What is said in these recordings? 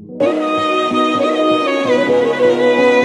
Thank you.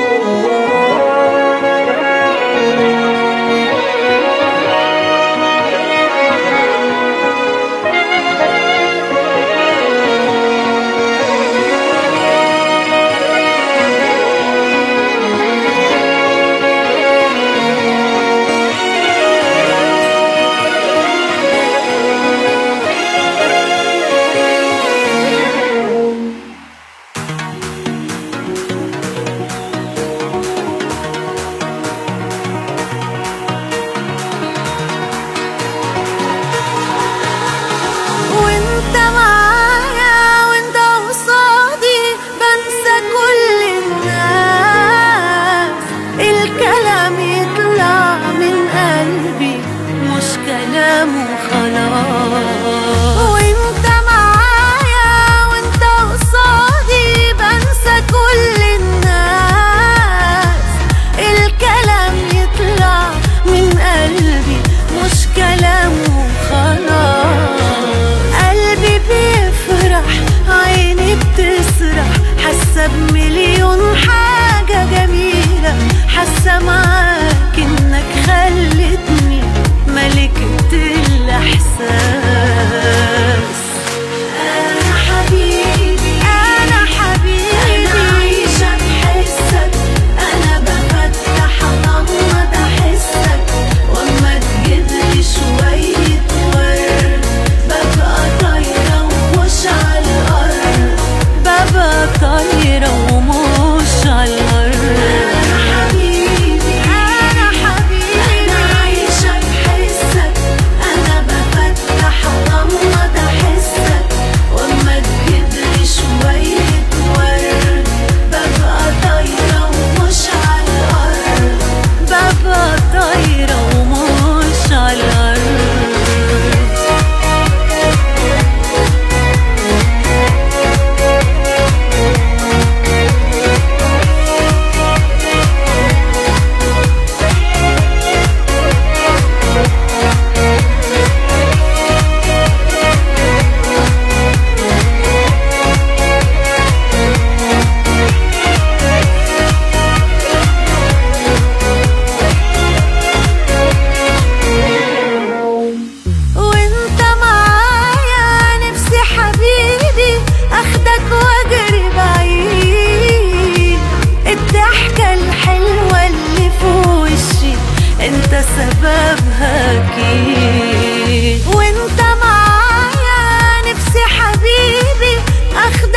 Ach,